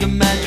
the man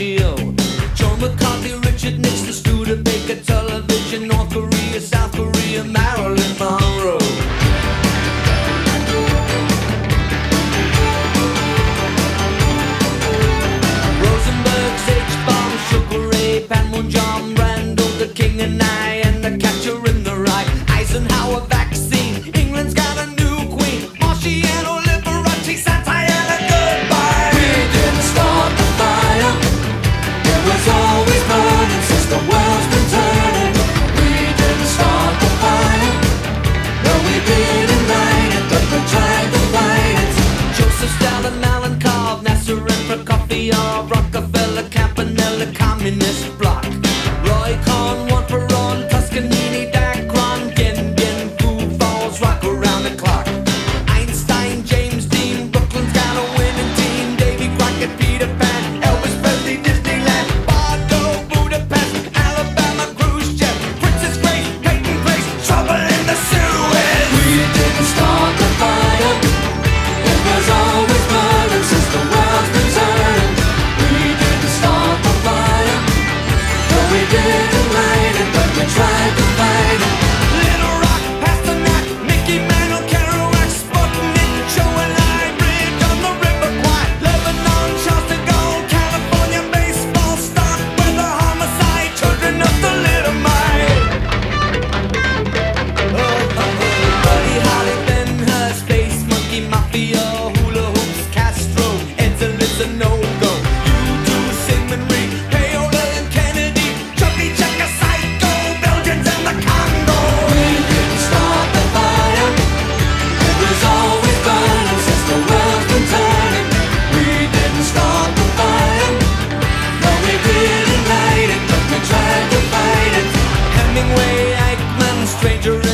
we are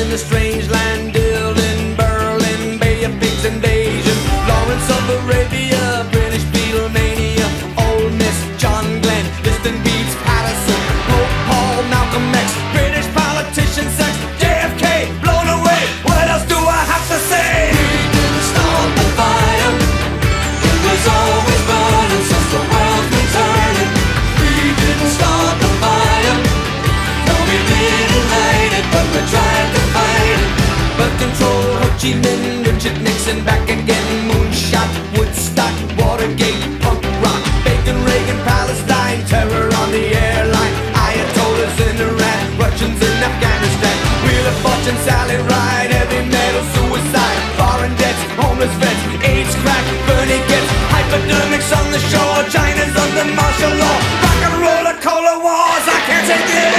the strange Keenan, Richard Nixon, back again, moonshot, Woodstock, Watergate, punk rock, Bacon, Reagan, Palestine, terror on the airline, Ayatollahs in Iran, Russians in Afghanistan, Wheel of Fortune, Sally Ride, heavy metal, suicide, foreign debts, homeless vets, AIDS crack, Bernie gets hypodermics on the shore, China's under martial law, rock and roller, cola wars, I can't take it.